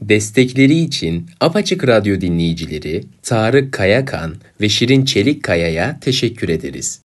Destekleri için Apaçık Radyo dinleyicileri Tarık Kayakan ve Şirin Çelikkaya'ya teşekkür ederiz.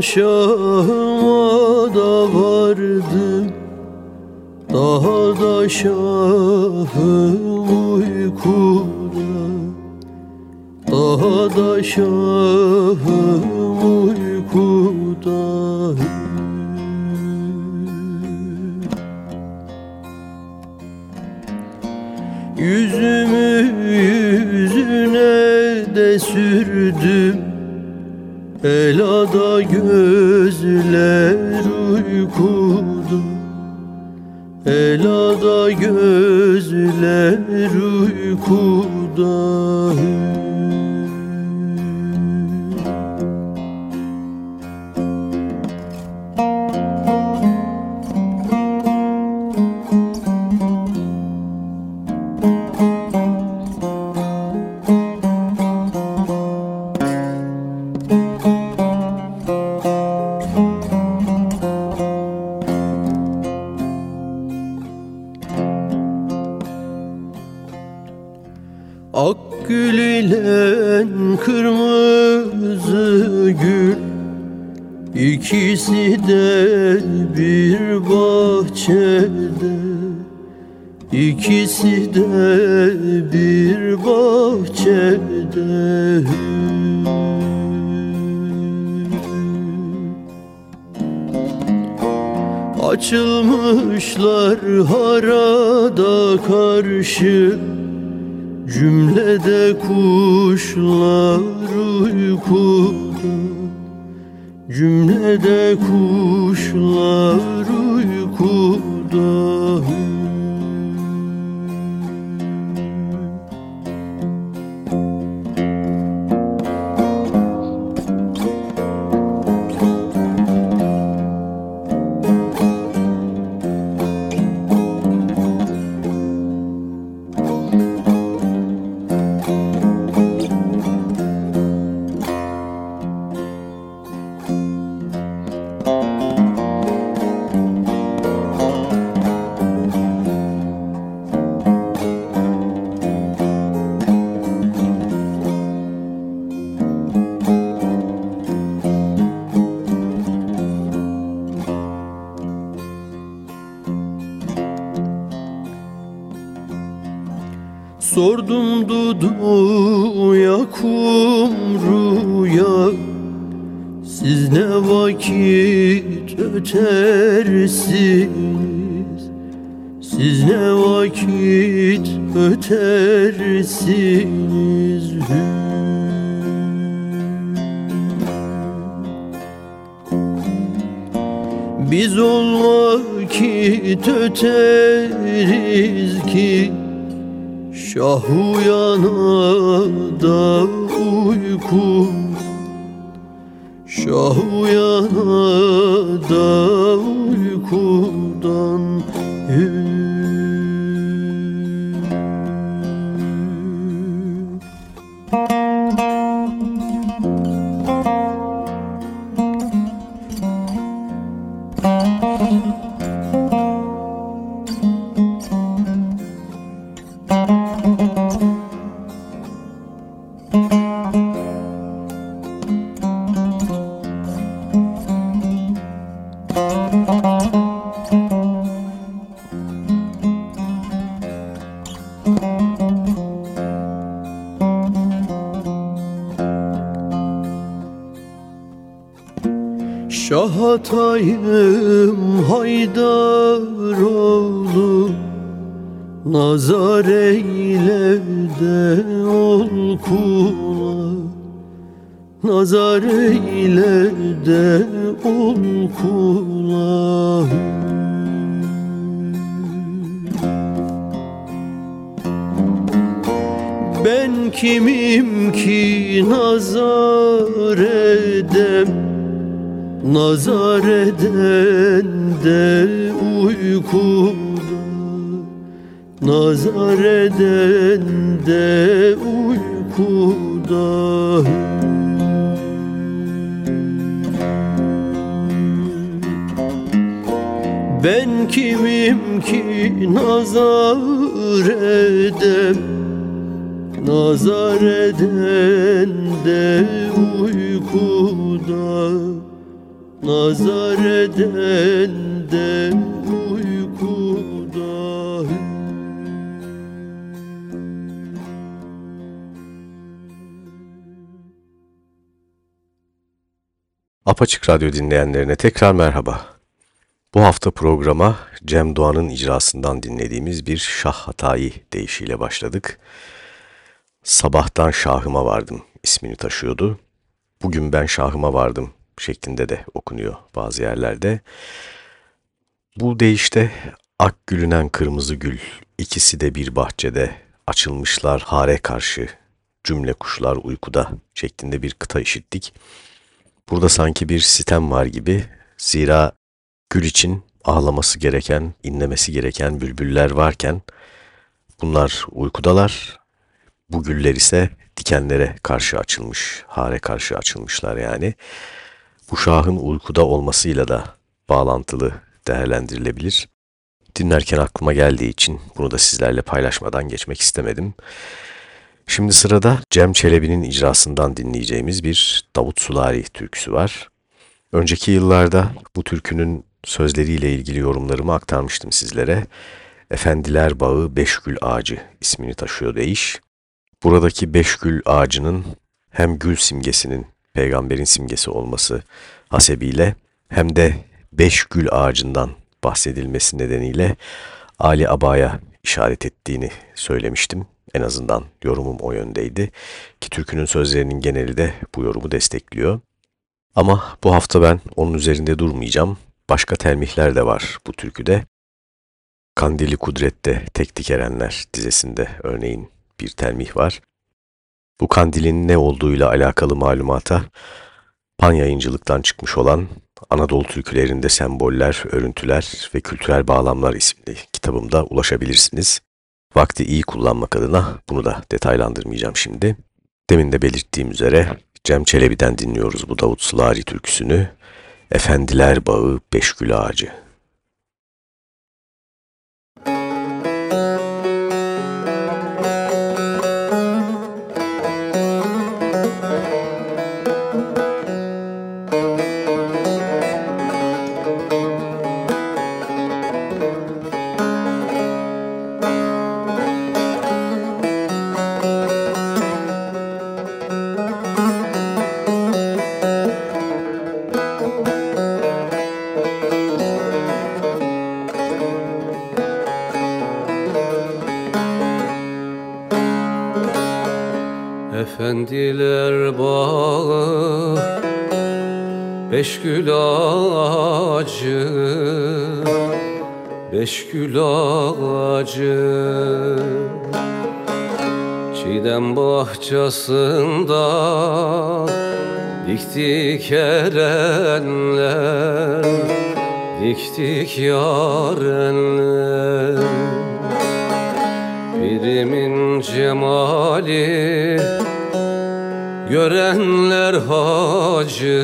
Şahıma da vardım Daha da şahım uykuda Daha da şahım uykuda Yüzümü yüzüne de sürdüm Elada gözler uykuda. Elada gözler uykuda Sordum Dudu'ya kumruya Siz ne vakit ötersiniz Siz ne vakit ötersiniz Hü. Biz ol vakit öteriz ki Şah uyanada uyku. Şah uyanada uykudan Şahatayım Haydar oğlu Nazar eyle de ol kula. Nazar eyle de ol kula. Ben kimim ki nazar edem Nazar eden de uykuda. Nazar eden de uykuda. Ben kimim ki nazar edem? Nazar eden de uykuda Nazar eden de Apaçık Radyo dinleyenlerine tekrar merhaba. Bu hafta programa Cem Doğan'ın icrasından dinlediğimiz bir şah hatayı deyişiyle başladık. Sabahtan şahıma vardım ismini taşıyordu. Bugün ben şahıma vardım şeklinde de okunuyor bazı yerlerde. Bu deyişte ak gülünen kırmızı gül, ikisi de bir bahçede, açılmışlar hare karşı, cümle kuşlar uykuda şeklinde bir kıta işittik. Burada sanki bir sitem var gibi, zira gül için ağlaması gereken, inlemesi gereken bülbüller varken, bunlar uykudalar, bu güller ise dikenlere karşı açılmış, hare karşı açılmışlar yani. Bu şahın uykuda olmasıyla da bağlantılı değerlendirilebilir. Dinlerken aklıma geldiği için bunu da sizlerle paylaşmadan geçmek istemedim. Şimdi sırada Cem Çelebi'nin icrasından dinleyeceğimiz bir Davut Sulari türküsü var. Önceki yıllarda bu türkünün sözleriyle ilgili yorumlarımı aktarmıştım sizlere. Efendiler Bağı Beşgül Ağacı ismini taşıyor deyiş. Buradaki beşgül ağacının hem gül simgesinin peygamberin simgesi olması hasebiyle hem de beş gül ağacından bahsedilmesi nedeniyle Ali Aba'ya işaret ettiğini söylemiştim. En azından yorumum o yöndeydi. Ki türkünün sözlerinin geneli de bu yorumu destekliyor. Ama bu hafta ben onun üzerinde durmayacağım. Başka telmihler de var bu türküde. Kandili Kudret'te Tek Dikerenler dizesinde örneğin bir telmih var. Bu kandilin ne olduğuyla alakalı malumata Pan yayıncılıktan çıkmış olan Anadolu türkülerinde semboller, örüntüler ve kültürel bağlamlar isimli kitabımda ulaşabilirsiniz. Vakti iyi kullanmak adına bunu da detaylandırmayacağım şimdi. Demin de belirttiğim üzere Cem Çelebi'den dinliyoruz bu Davut Sılari türküsünü. Efendiler Bağı Beşgül Ağacı. Efendiler bağı Beş gül ağacı Beş gül ağacı. Çiğdem bahçesinde Diktik erenler Diktik yarenler Birimin cemali Görenler hacı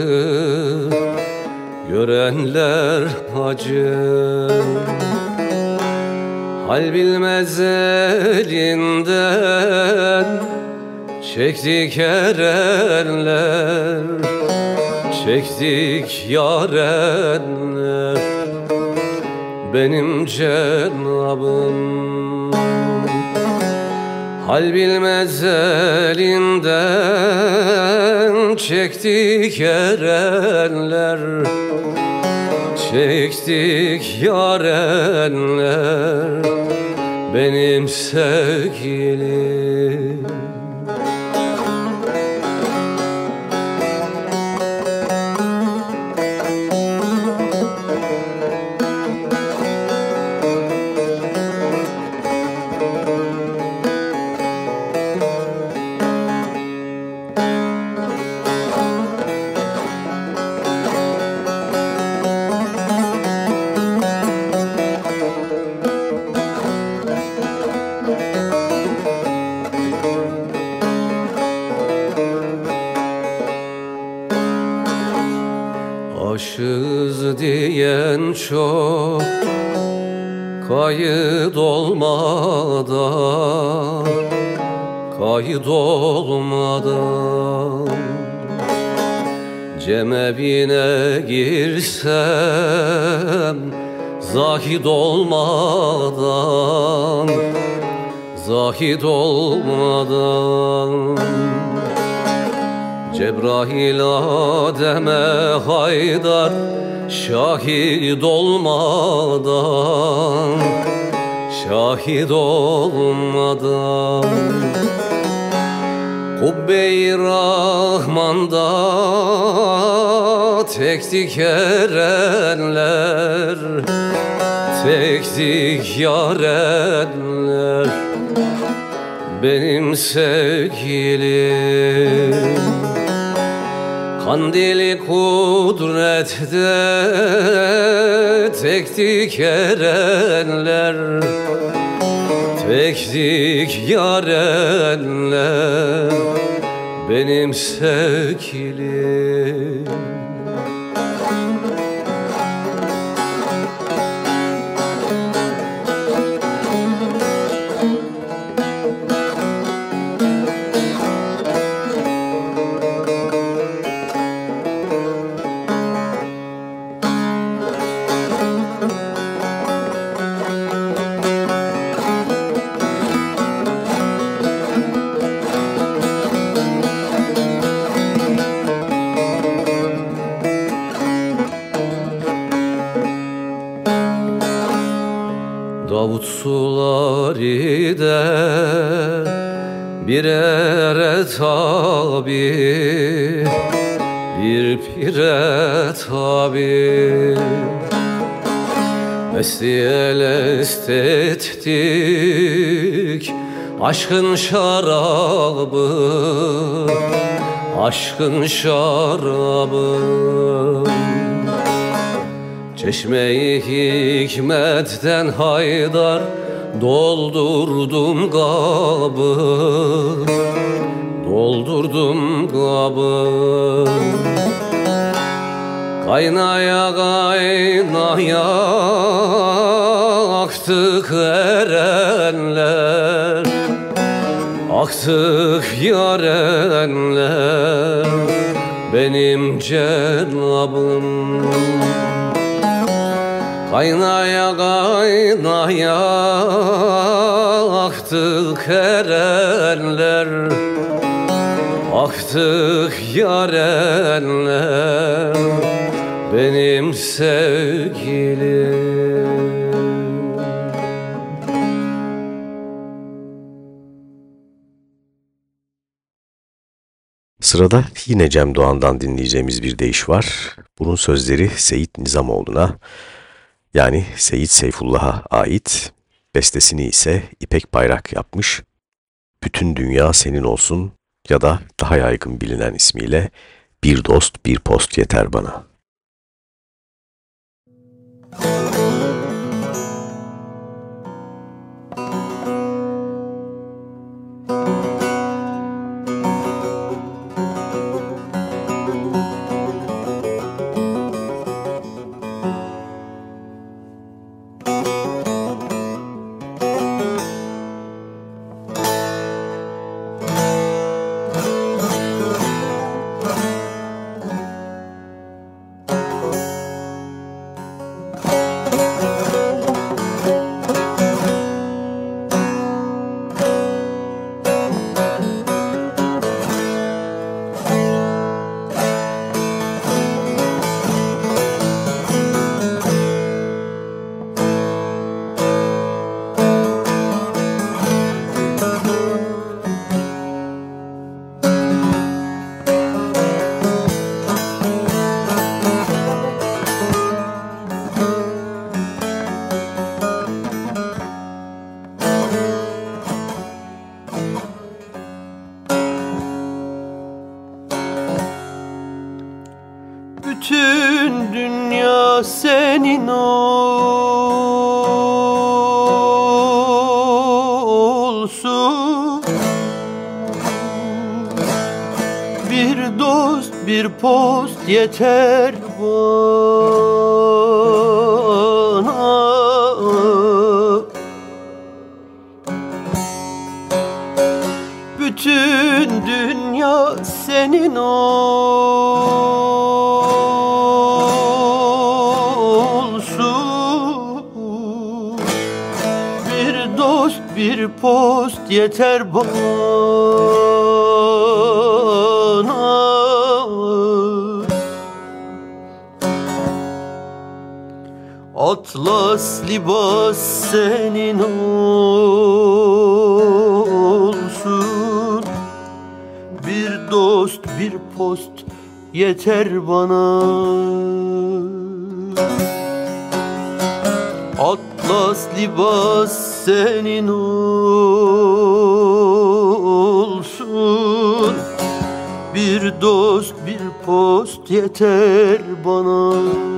Görenler hacı. Hal bilmez elinden Çektik erenler Çektik yarenler. Benim cenabım. Hal bilmez elinden çektik erenler Çektik yarenler. Benim sevgilim Zahid olmadan Cebrail Adem'e haydar Şahit olmadan Şahit olmadan. Kubbe-i Rahman'da tektik erenler Benim sevgilim. Kandili kudrette tektik erenler. Tektik yarenler. Benim sevgilim tabi bir pire tabi. Mesti estettik aşkın şarabı Aşkın şarabı. Çeşmeyi hikmetten haydar Doldurdum kabı Doldurdum kabı Kaynaya kaynaya Aktık erenler. Aktık yarenler Benim cenabım Kaynaya kaynaya aktık erenler Aktık yarenler benim sevgilim Sırada yine Cem Doğan'dan dinleyeceğimiz bir deyiş var. Bunun sözleri Seyit Nizamoğlu'na yani Seyit Seyfullah'a ait, bestesini ise İpek Bayrak yapmış. Bütün dünya senin olsun ya da daha yaygın bilinen ismiyle Bir Dost Bir Post Yeter Bana. senin yeter bana. Bütün dünya senin olsun. Bir dost bir post yeter bana libas senin olsun. Bir dost bir post yeter bana. Atlas libas senin olsun. Bir dost bir post yeter bana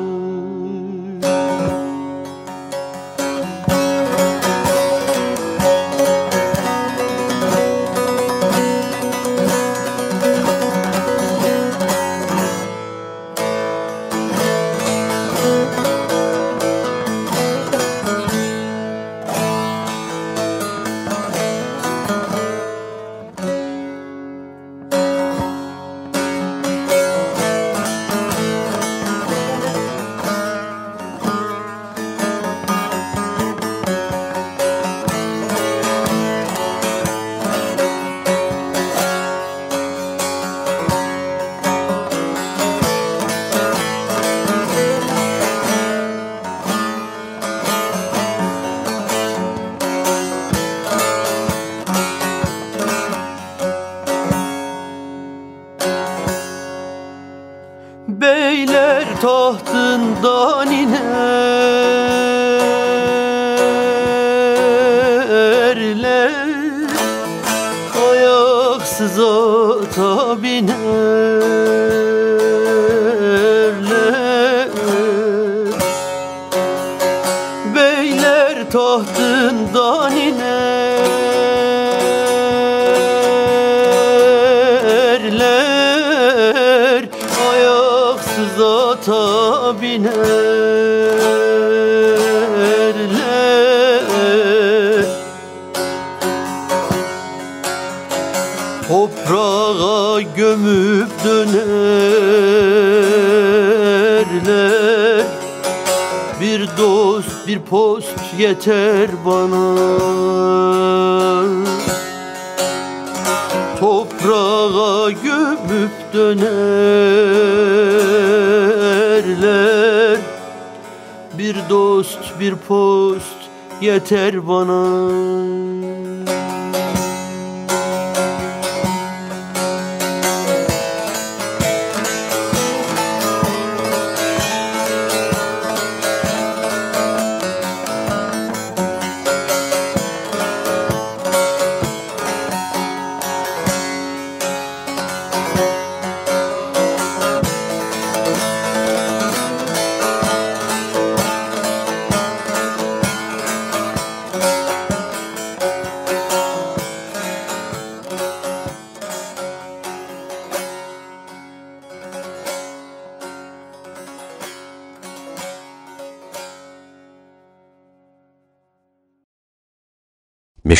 dönerler Bir dost bir post yeter bana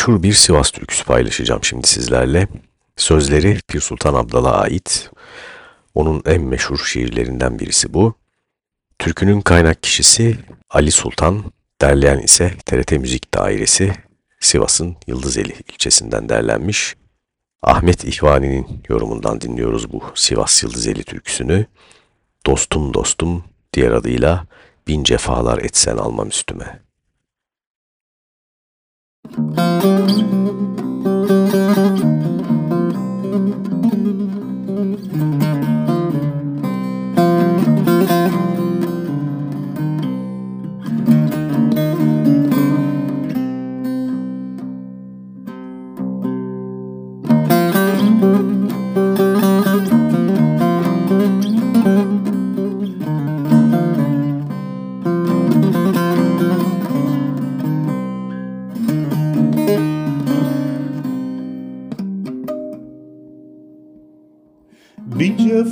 Meşhur bir Sivas türküsü paylaşacağım şimdi sizlerle. Sözleri Pir Sultan Abdal'a ait. Onun en meşhur şiirlerinden birisi bu. Türkünün kaynak kişisi Ali Sultan, derleyen ise TRT Müzik Dairesi, Sivas'ın Yıldızeli ilçesinden derlenmiş. Ahmet İhvani'nin yorumundan dinliyoruz bu Sivas Yıldızeli türküsünü. Dostum dostum diğer adıyla bin cefalar etsen almam üstüme. Thank you.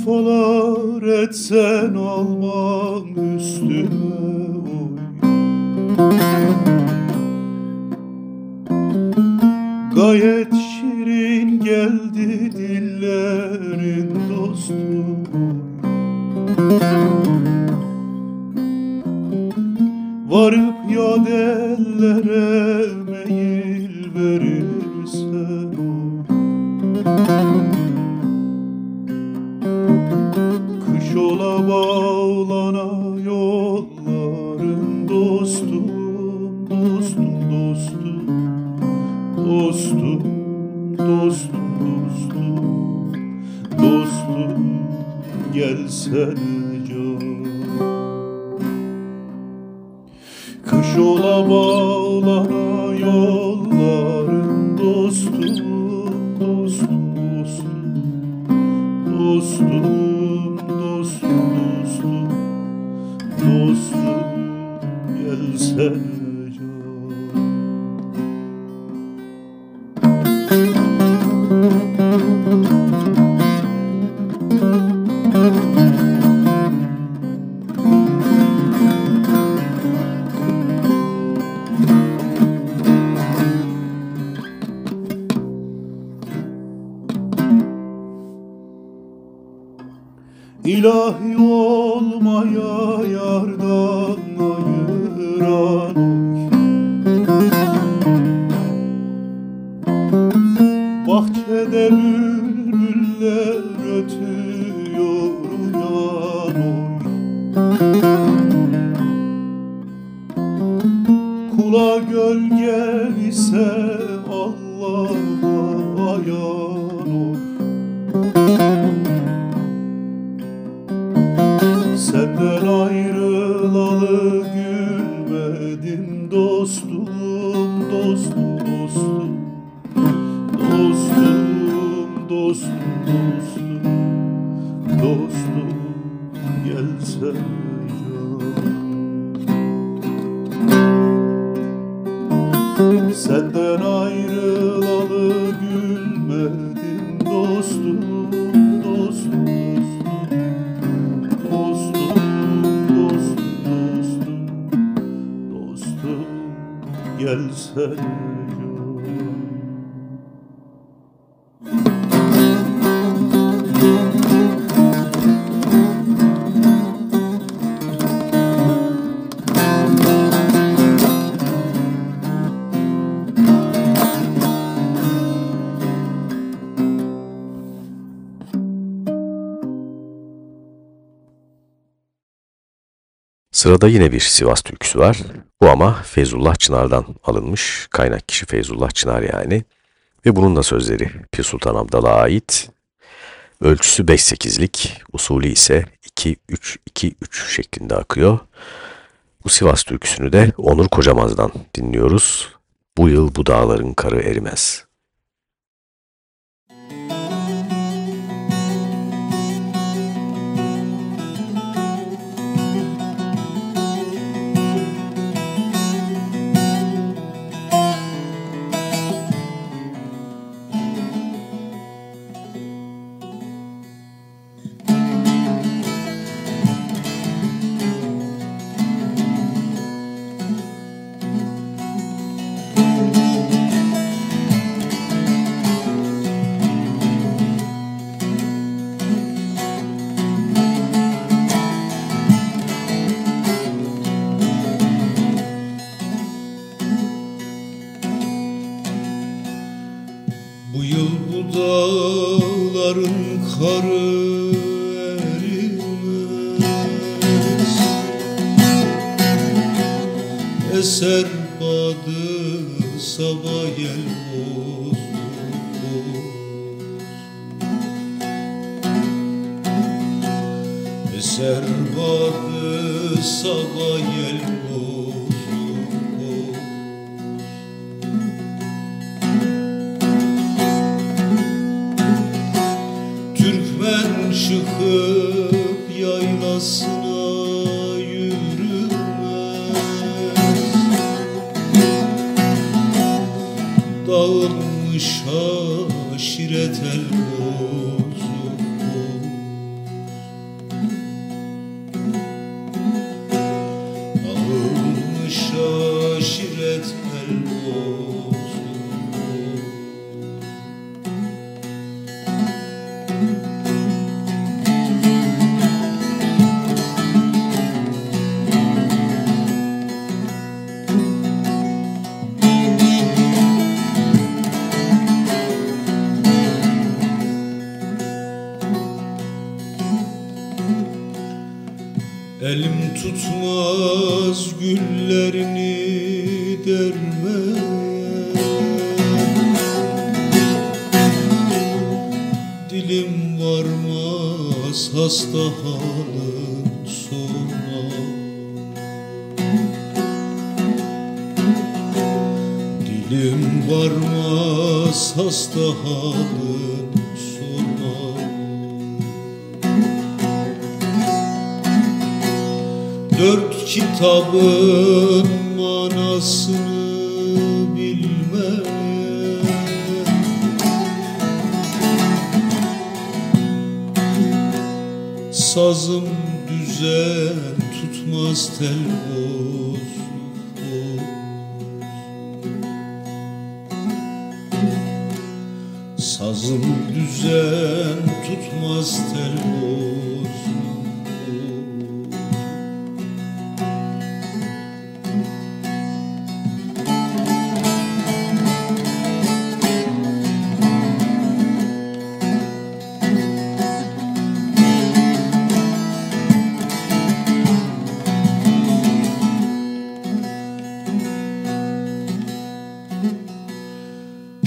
sayfalar etsen alman üstüme. orada Sırada yine bir Sivas türküsü var. Bu ama Feyzullah Çınar'dan alınmış. Kaynak kişi Feyzullah Çınar yani. Ve bunun da sözleri Pir Sultan Abdal'a ait. Ölçüsü 5-8'lik, usulü ise 2-3-2-3 şeklinde akıyor. Bu Sivas türküsünü de Onur Kocamaz'dan dinliyoruz. Bu yıl bu dağların karı erimez. Halın sona Dilim varmaz hasta halın sona Dört kitabın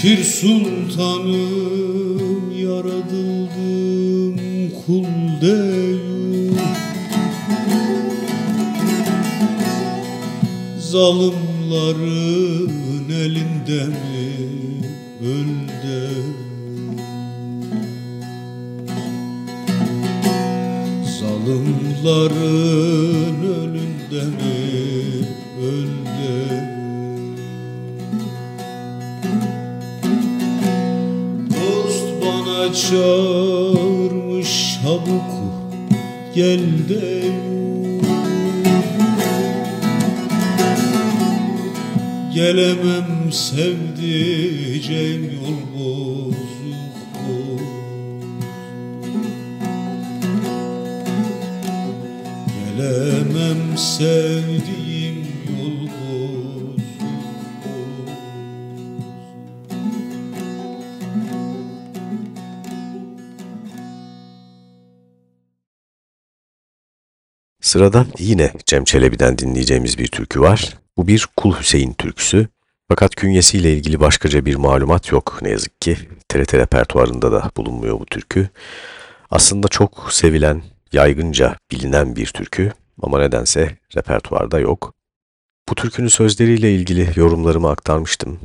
Pir sultanım yaratıldım kul değil Zalimların elinde mi öl de Zalimların önünde mi çağırmış habuk gel de Gelemem sevdiceğim yol bozuk boz. Gelemem sevdiğim Sırada yine Cem Çelebi'den dinleyeceğimiz bir türkü var. Bu bir Kul Hüseyin türküsü. Fakat künyesiyle ilgili başkaca bir malumat yok ne yazık ki. TRT repertuarında da bulunmuyor bu türkü. Aslında çok sevilen, yaygınca bilinen bir türkü ama nedense repertuarda yok. Bu türkünün sözleriyle ilgili yorumlarımı aktarmıştım.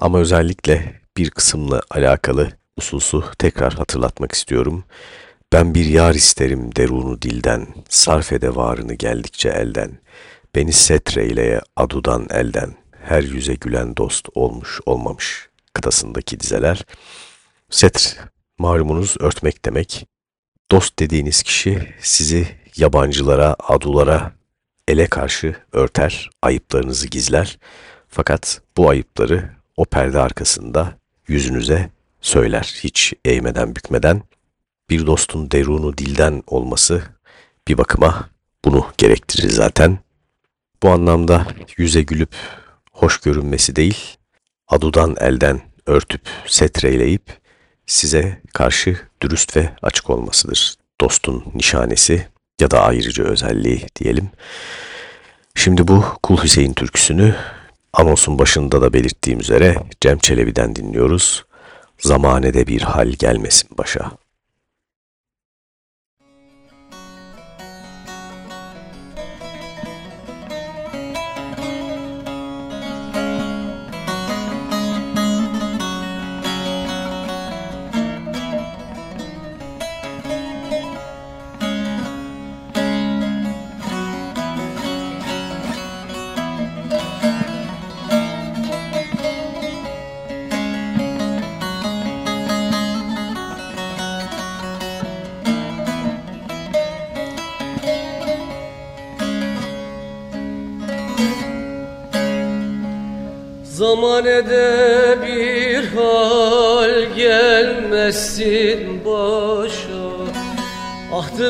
Ama özellikle bir kısımla alakalı hususu tekrar hatırlatmak istiyorum. Ben bir yar isterim derunu dilden, sarf ede varını geldikçe elden. Beni setreyleye adudan elden, her yüze gülen dost olmuş olmamış kıtasındaki dizeler. Setr, malumunuz örtmek demek. Dost dediğiniz kişi sizi yabancılara, adulara, ele karşı örter, ayıplarınızı gizler. Fakat bu ayıpları o perde arkasında yüzünüze söyler, hiç eğmeden bükmeden bir dostun derunu dilden olması bir bakıma bunu gerektirir zaten. Bu anlamda yüze gülüp hoş görünmesi değil, adudan elden örtüp setreyleyip size karşı dürüst ve açık olmasıdır. Dostun nişanesi ya da ayrıcı özelliği diyelim. Şimdi bu Kul Hüseyin türküsünü anonsun başında da belirttiğim üzere Cem Çelebi'den dinliyoruz. Zamanede bir hal gelmesin başa.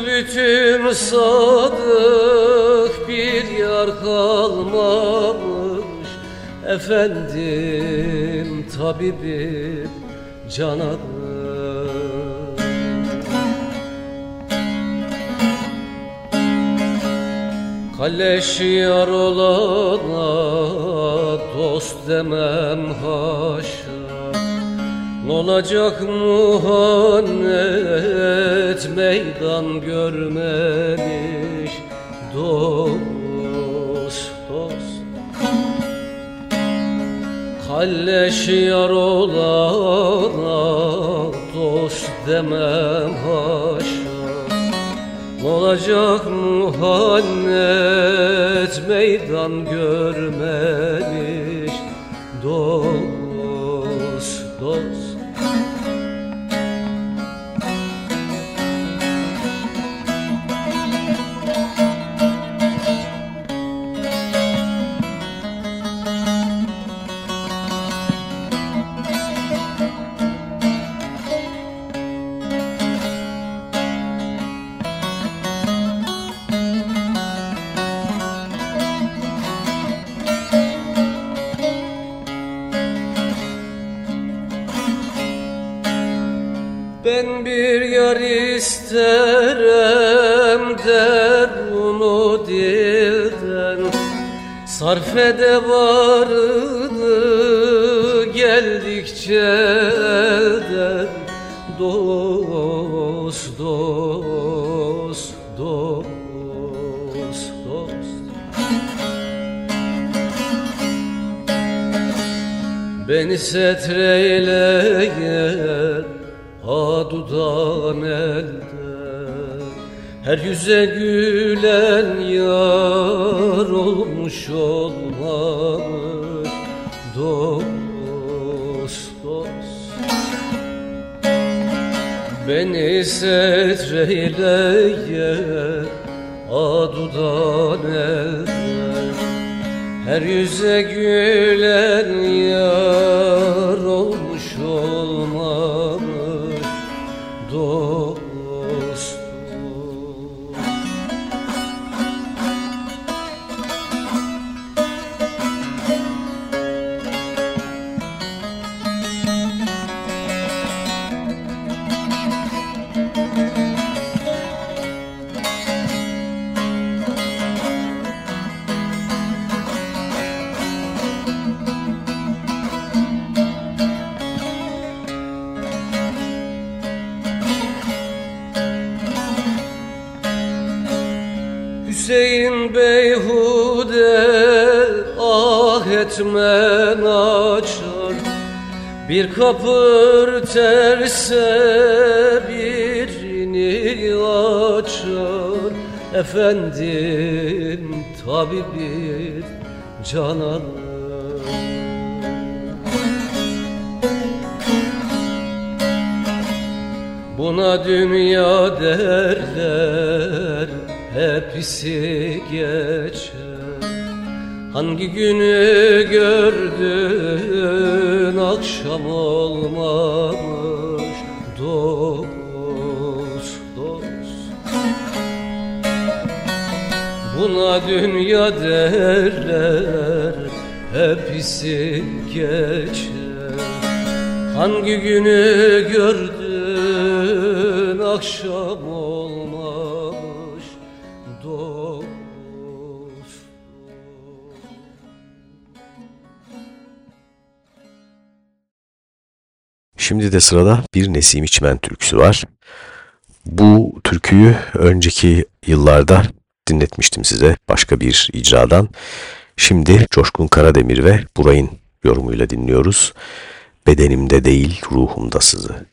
Bütün sadık bir yar kalmamış. Efendim tabibim cananım Kalleş yar olana dost demem haşa Olacak muhannet meydan görmemiş dost dost. Kalleş yar olana dost demem haşa. Olacak muhannet meydan görmemiş Sarf ede varını geldikçe elden Dost, dost, dost, dost. Beni setreyle ha dudağın elde Her yüze gülen yar olmuş olmamış Dost, dost. Beni setreyle ha dudağın elde her yüze gülen yar ah etmen açar Bir kapı terse birini açar. Efendim tabibim cananım Buna dünya derler hepsi geçer Hangi günü gördün akşam olmamış dost dost? Buna dünya derler hepsi geçer. Hangi günü gördün akşam Şimdi de sırada bir Nesim İçmen türküsü var. Bu türküyü önceki yıllarda dinletmiştim size başka bir icradan. Şimdi Coşkun Karademir ve Buray'ın yorumuyla dinliyoruz. Bedenimde değil ruhumda sızı.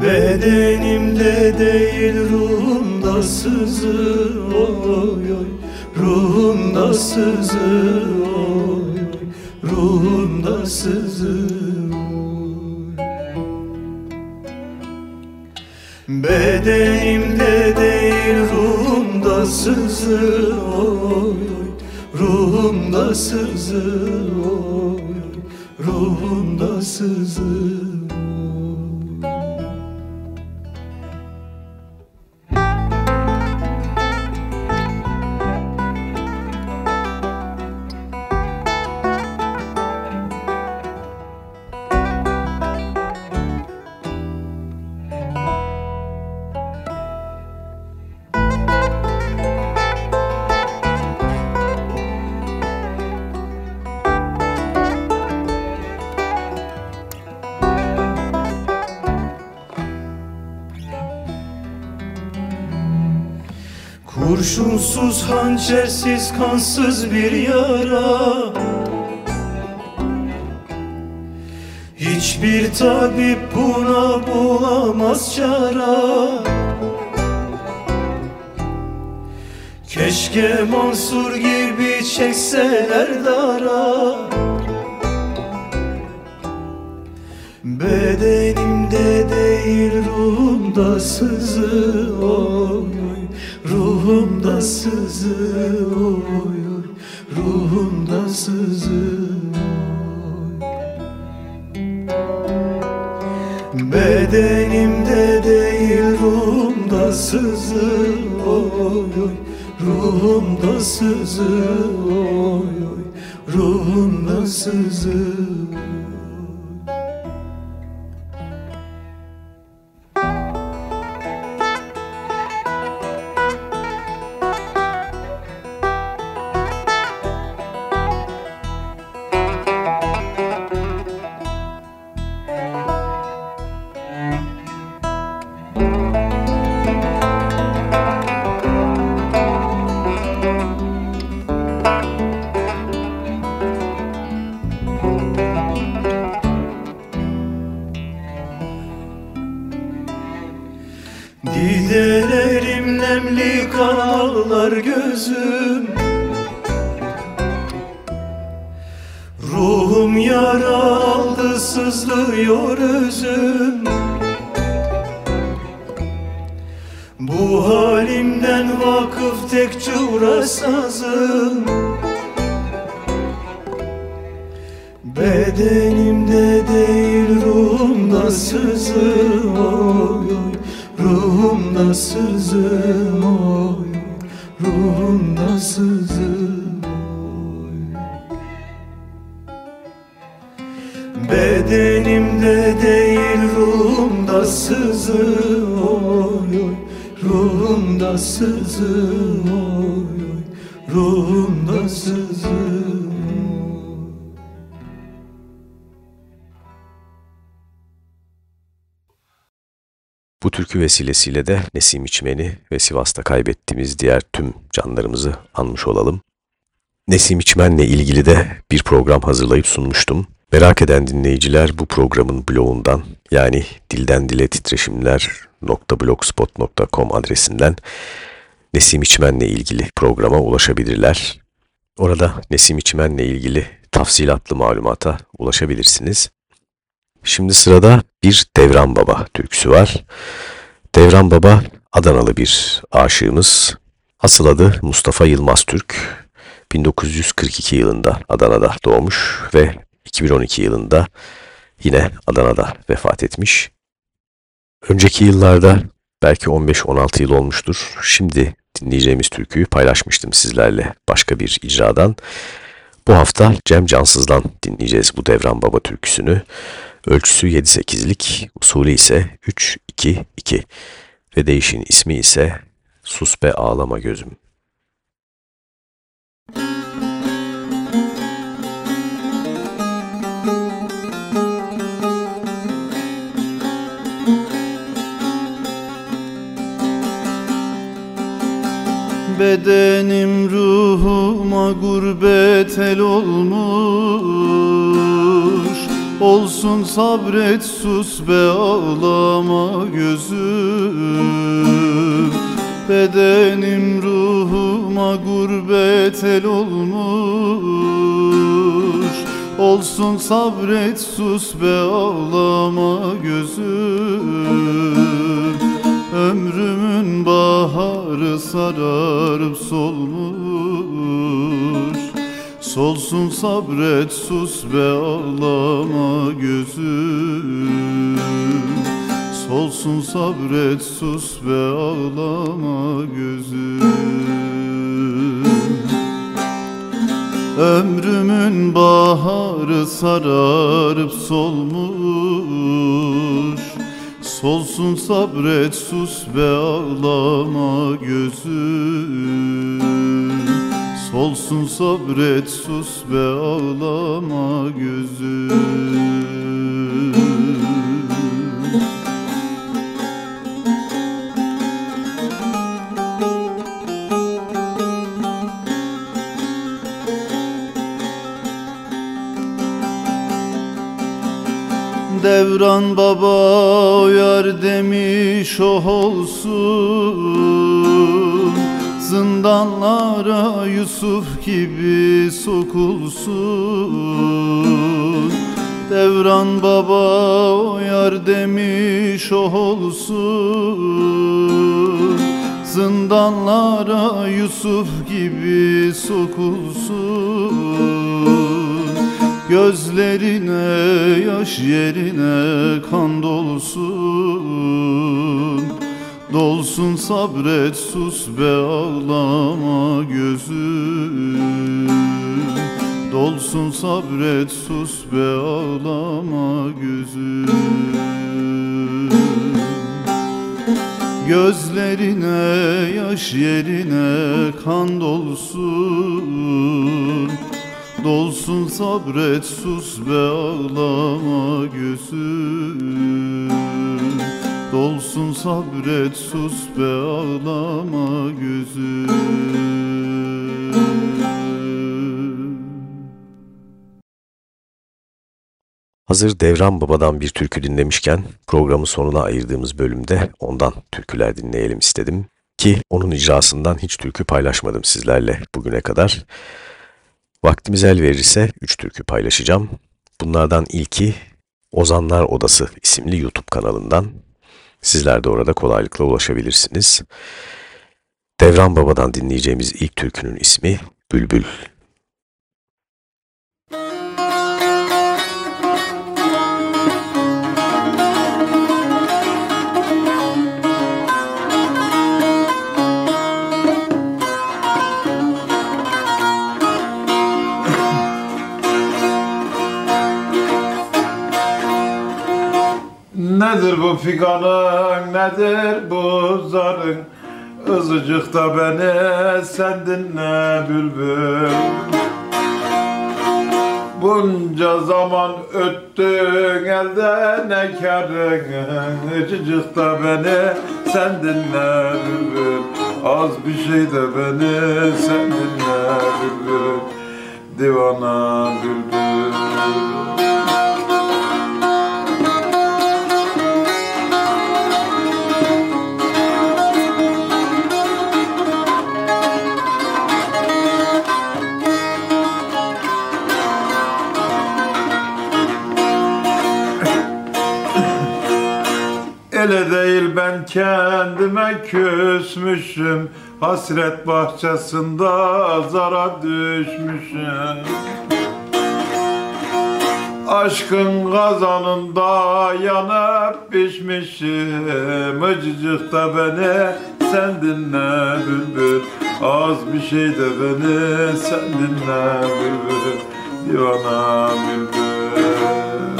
Bedenimde değil ruhumda sızı oy oy. Ruhumda sızı oy. Ruhumda sızı oy. Bedenimde değil ruhumda sızı oy Ruhumda sızı oy. Ruhumda sızı Kurşunsuz, hançersiz, kansız bir yara. Hiçbir tabip buna bulamaz çara. Keşke Mansur gibi çekseler dara. Bedenimde değil ruhumda sızı Ruhumda sızı oy oy Ruhumda sızı Bedenimde değil ruhumda sızı oy oy Ruhumda sızı oy Ruhumda sızı oy Bu türkü vesilesiyle de Nesim İçmen'i ve Sivas'ta kaybettiğimiz diğer tüm canlarımızı anmış olalım. Nesim İçmen'le ilgili de bir program hazırlayıp sunmuştum. Merak eden dinleyiciler bu programın blogundan yani dilden dile titreşimler.blogspot.com adresinden Nesim İçmen'le ilgili programa ulaşabilirler. Orada Nesim İçmen'le ilgili tafsilatlı malumata ulaşabilirsiniz. Şimdi sırada bir Devran Baba türküsü var. Devran Baba Adanalı bir aşığımız. Asıl adı Mustafa Yılmaz Türk. 1942 yılında Adana'da doğmuş ve 2012 yılında yine Adana'da vefat etmiş. Önceki yıllarda belki 15-16 yıl olmuştur. Şimdi dinleyeceğimiz türküyü paylaşmıştım sizlerle başka bir icradan. Bu hafta Cem Cansız'dan dinleyeceğiz bu Devran Baba türküsünü. Ölçüsü 7-8'lik, usulü ise 3-2-2 ve değişin ismi ise Sus be ağlama gözüm. Bedenim ruhuma gurbet el olmuş Olsun sabret sus be ağlama gözüm Bedenim ruhuma gurbet el olmuş. Olsun sabret sus be ağlama gözüm Ömrümün baharı sararıp solmuş sabret sus be ağlama gözüm. Solsun sabret sus be ağlama gözüm. Ömrümün baharı sararıp solmuş. Solsun sabret sus be ağlama gözüm Solsun sabret sus be ağlama gözüm Devran baba yar demiş oh olsun Zindanlara Yusuf gibi sokulsun. Devran baba yar demiş oh olsun. Zindanlara Yusuf gibi sokulsun. Gözlerine yaş yerine kan dolsun Dolsun sabret sus be ağlama gözüm. Dolsun sabret sus be ağlama gözüm. Gözlerine yaş yerine kan dolsun. Dolsun sabret sus be ağlama gözüm Dolsun sabret sus be ağlama gözüm Hazır Devran Baba'dan bir türkü dinlemişken programın sonuna ayırdığımız bölümde ondan türküler dinleyelim istedim. Ki onun icrasından hiç türkü paylaşmadım sizlerle bugüne kadar. Vaktimiz el verirse üç türkü paylaşacağım. Bunlardan ilki Ozanlar Odası isimli YouTube kanalından. Sizler de orada kolaylıkla ulaşabilirsiniz. Devran Baba'dan dinleyeceğimiz ilk türkünün ismi Bülbül. Nedir bu figanın, nedir bu zarın? Azıcık da beni sen dinle bülbül. Bunca zaman öttün elde ne karın Azıcık da beni sen dinle bülbül. Az bir şey de beni sen dinle bülbül. Divana bülbül Ben kendime küsmüşüm. Hasret bahçesinde zara düşmüşüm. Aşkın kazanında yanıp pişmişim. Acıcık da beni sen dinle bülbül. Az bir şey de beni sen dinle bülbül. Divana bülbül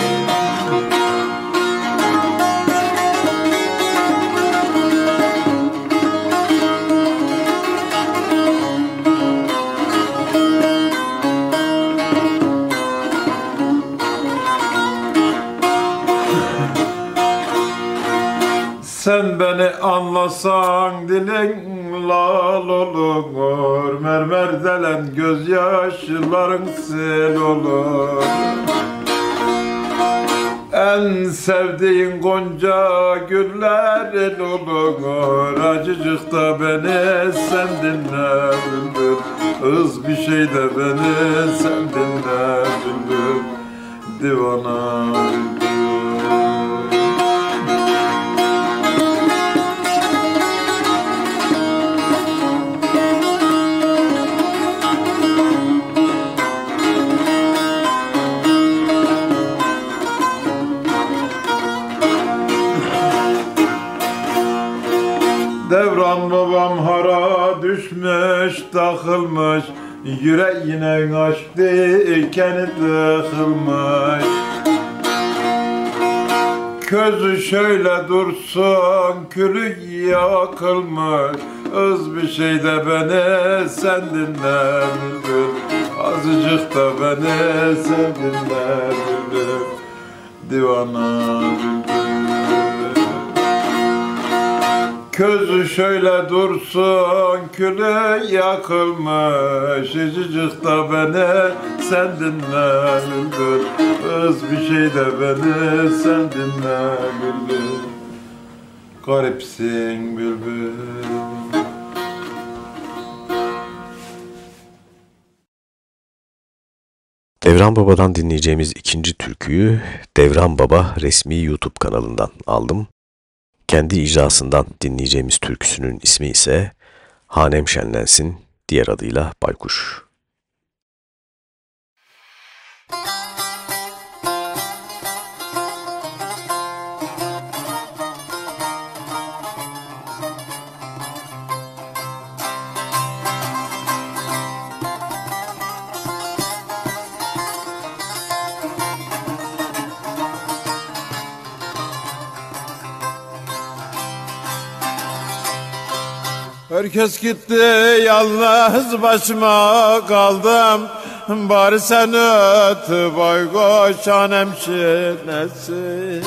Sen beni anlasan dilin lal olur Mermer delen gözyaşların sel olur. En sevdiğin gonca güller el olur Acıcık da beni sen dinle bülbül Kız bir şey de beni sen dinle bülbül Divana. bülbül Devran babam hara düşmüş takılmış. Yüreğine aşk dikeni tıkılmış Közü şöyle dursun külü yakılmış. Öz bir şey de beni sen dinle Azıcık da beni sen dinle bülbül. Divana bülbül Közü şöyle dursun külü yakılmış. Icıcık da beni sen dinle bülbül Kız bir şey de beni sen dinle bülbül Garipsin bülbül. Devran Baba'dan dinleyeceğimiz ikinci türküyü Devran Baba resmi YouTube kanalından aldım. Kendi icrasından dinleyeceğimiz türküsünün ismi ise Hanem Şenlensin, diğer adıyla Baykuş. Herkes gitti yalnız başıma kaldım. Bari sen öt baygoş hanem şinesi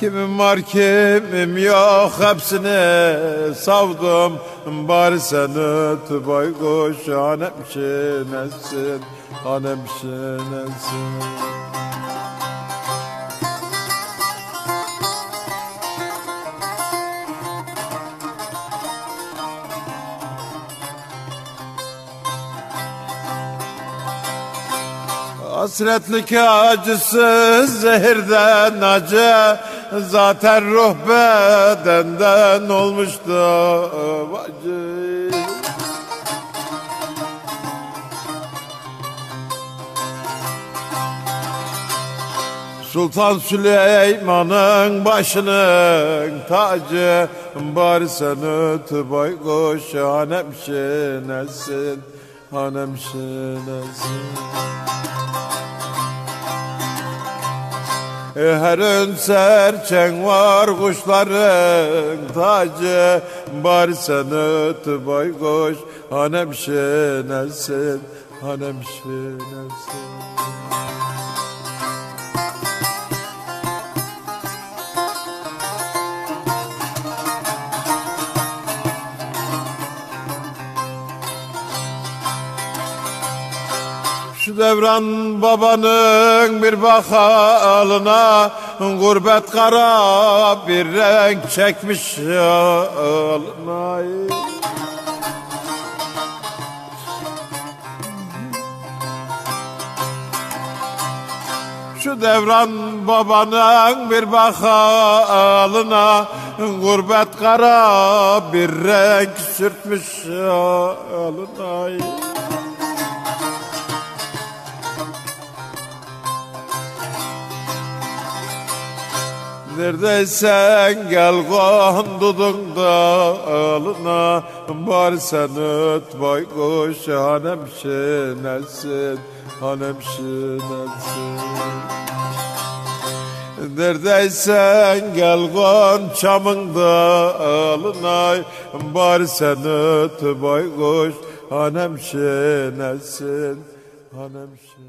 Kimim var kimim yok hepsini savdım. Bari sen öt baygoş hanem şinesin Hasretlik acısı zehirden acı Zaten ruh bedenden olmuştu acı. Sultan Süleyman'ın başının tacı Bari sen ötü baykuş hanem şinesin Hanem şinesin Her ön serçen var kuşların tacı. Bari sen ötü baykuş hanem şinesin Hanem şinesin devran babanın bir bakalına Gurbet kara bir renk çekmiş alına Şu devran babanın bir bakalına Gurbet kara bir renk sürtmüş alına Neredeysen gel kondudun da alına. Bari sen öt baykuş hanem şinesin Hanem şinesin Neredeysen gel kon çamın da alına. Bari sen öt baykuş hanem şinesin Hanem şinesin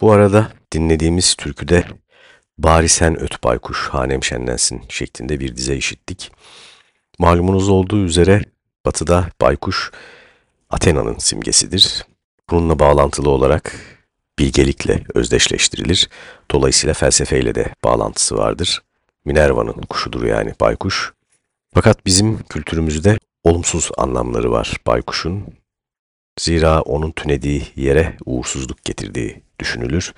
Bu arada dinlediğimiz türküde Bari sen öt baykuş hanem şenlensin şeklinde bir dize işittik. Malumunuz olduğu üzere batıda baykuş Athena'nın simgesidir. Bununla bağlantılı olarak bilgelikle özdeşleştirilir. Dolayısıyla felsefeyle de bağlantısı vardır. Minerva'nın kuşudur yani baykuş. Fakat bizim kültürümüzde olumsuz anlamları var baykuşun. Zira onun tünediği yere uğursuzluk getirdiği düşünülür.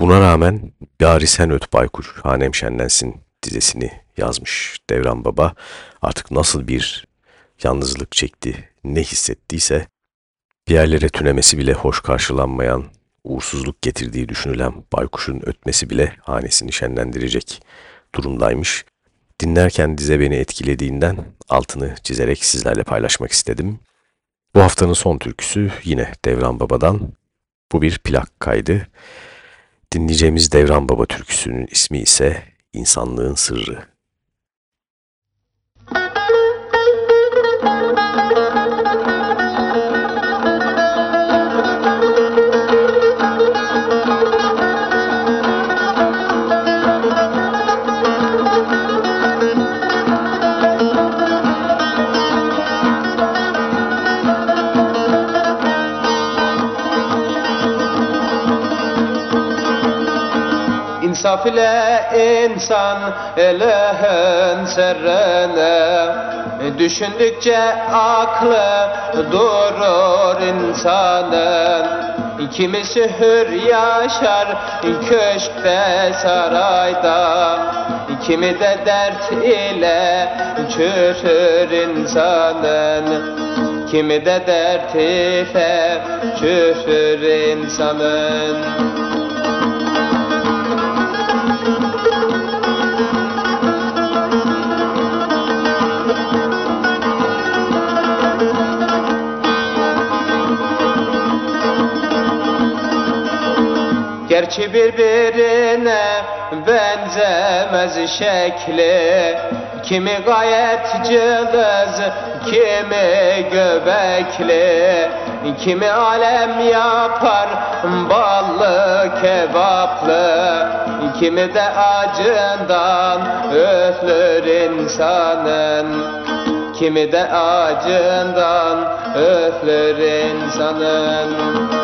Buna rağmen Yari Sen Öt Baykuş Hanem Şenlensin dizesini yazmış Devran Baba. Artık nasıl bir yalnızlık çekti, ne hissettiyse bir yerlere tünemesi bile hoş karşılanmayan, uğursuzluk getirdiği düşünülen baykuşun ötmesi bile hanesini şenlendirecek durumdaymış. Dinlerken dize beni etkilediğinden altını çizerek sizlerle paylaşmak istedim. Bu haftanın son türküsü yine Devran Baba'dan. Bu bir plak kaydı. Dinleyeceğimiz Devran Baba türküsünün ismi ise İnsanlığın Sırrı. İnsaf ile insan elehen serrene Düşündükçe aklı durur insanın Kimisi hür yaşar köşkte sarayda. Kimi de dert ile çürür insanın Kimi de dert ile çürür insanın Gerçi birbirine benzemez şekli. Kimi gayet cılız, kimi göbekli. Kimi alem yapar ballı kebaplı. Kimi de acından öflür insanın. Kimi de acından öflür insanın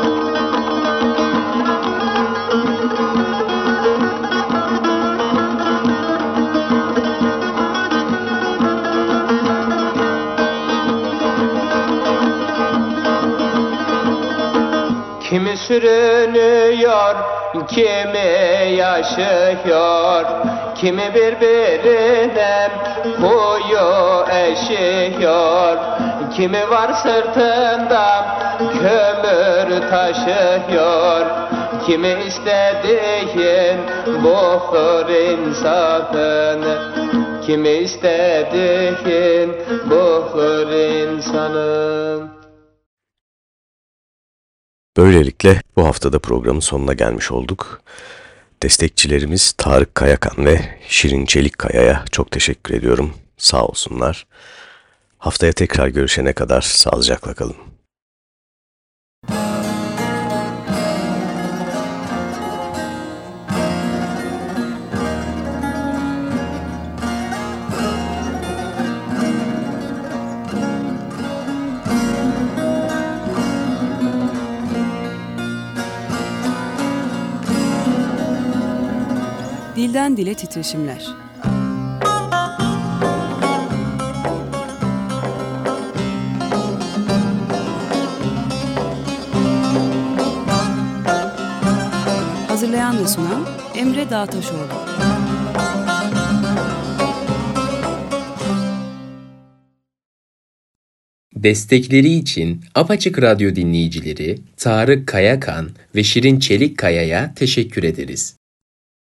sürünüyor, kimi yaşıyor Kimi birbirine huyu eşiyor Kimi var sırtında kömür taşıyor Kimi istediğin buhur insanın Kimi istediğin buhur insanın Böylelikle bu haftada programın sonuna gelmiş olduk. Destekçilerimiz Tarık Kayakan ve Şirin Çelikkaya'ya çok teşekkür ediyorum. Sağ olsunlar. Haftaya tekrar görüşene kadar sağlıcakla kalın. Dilden dile titreşimler. Hazırlayan ve sunan Emre Dağtaşoğlu. Destekleri için Apaçık Radyo dinleyicileri Tarık Kayakan ve Şirin Çelikkaya'ya teşekkür ederiz.